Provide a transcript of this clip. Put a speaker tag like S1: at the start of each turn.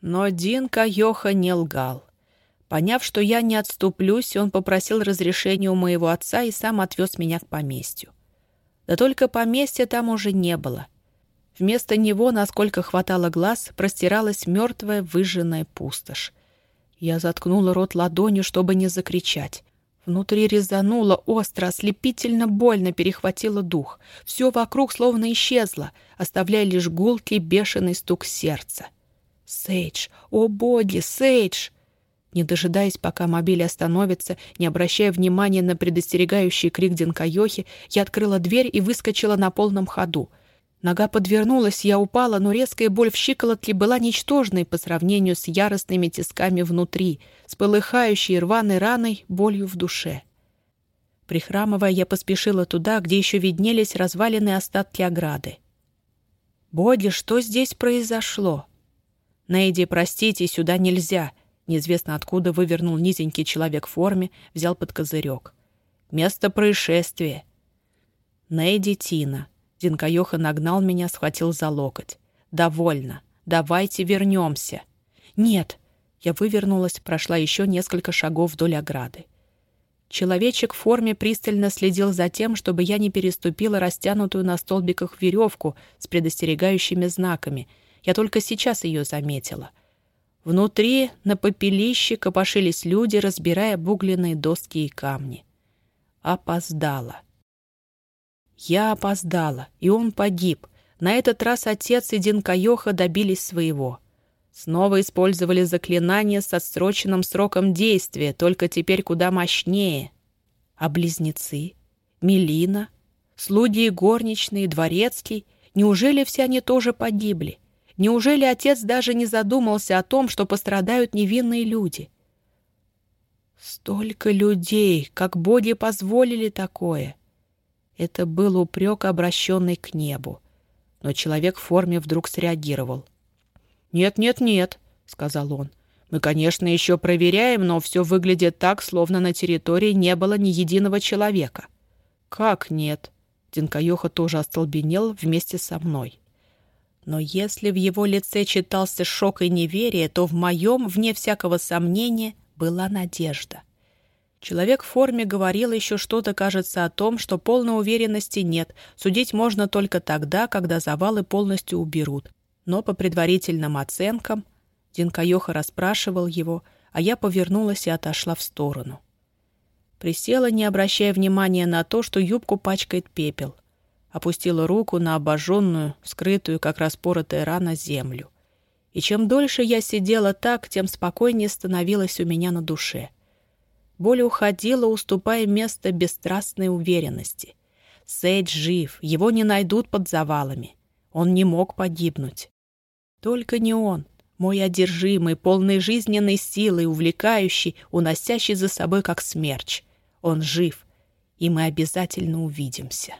S1: Но Динка Йоха не лгал. Поняв, что я не отступлюсь, он попросил разрешения у моего отца и сам отвез меня к поместью. Да только поместья там уже не было. Вместо него, насколько хватало глаз, простиралась мертвая выжженная пустошь. Я заткнула рот ладонью, чтобы не закричать. Внутри резануло остро, ослепительно больно перехватило дух. Все вокруг словно исчезло, оставляя лишь гулкий бешеный стук сердца. «Сейдж! О, боги, Сейдж!» Не дожидаясь, пока мобиль остановится, не обращая внимания на предостерегающий крик Динкайохи, я открыла дверь и выскочила на полном ходу. Нога подвернулась, я упала, но резкая боль в щиколотке была ничтожной по сравнению с яростными тисками внутри, с полыхающей рваной раной болью в душе. Прихрамывая, я поспешила туда, где еще виднелись разваленные остатки ограды. «Боди, что здесь произошло?» «Нейди, простите, сюда нельзя!» Неизвестно откуда вывернул низенький человек в форме, взял под козырек. «Место происшествия!» «Нейди Тина!» Динкаёха нагнал меня, схватил за локоть. «Довольно. Давайте вернемся». «Нет». Я вывернулась, прошла еще несколько шагов вдоль ограды. Человечек в форме пристально следил за тем, чтобы я не переступила растянутую на столбиках веревку с предостерегающими знаками. Я только сейчас ее заметила. Внутри на попелище копошились люди, разбирая обугленные доски и камни. Опоздала. Я опоздала, и он погиб. На этот раз отец и Динкаёха добились своего. Снова использовали заклинание с отсроченным сроком действия, только теперь куда мощнее. А близнецы? Мелина? Слуги и горничные, дворецкий? Неужели все они тоже погибли? Неужели отец даже не задумался о том, что пострадают невинные люди? Столько людей, как боги позволили такое — это был упрек, обращенный к небу. Но человек в форме вдруг среагировал. «Нет, нет, нет», — сказал он. «Мы, конечно, еще проверяем, но все выглядит так, словно на территории не было ни единого человека». «Как нет?» Динкаёха тоже остолбенел вместе со мной. Но если в его лице читался шок и неверие, то в моем, вне всякого сомнения, была надежда. Человек в форме говорил еще что-то, кажется, о том, что полной уверенности нет, судить можно только тогда, когда завалы полностью уберут. Но по предварительным оценкам Динкаёха расспрашивал его, а я повернулась и отошла в сторону. Присела, не обращая внимания на то, что юбку пачкает пепел. Опустила руку на обожженную, скрытую, как распоротая рана, землю. И чем дольше я сидела так, тем спокойнее становилось у меня на душе — Боль уходила, уступая место бесстрастной уверенности. Сейдж жив, его не найдут под завалами. Он не мог погибнуть. Только не он, мой одержимый, полный жизненной силы, увлекающий, уносящий за собой как смерч. Он жив, и мы обязательно увидимся.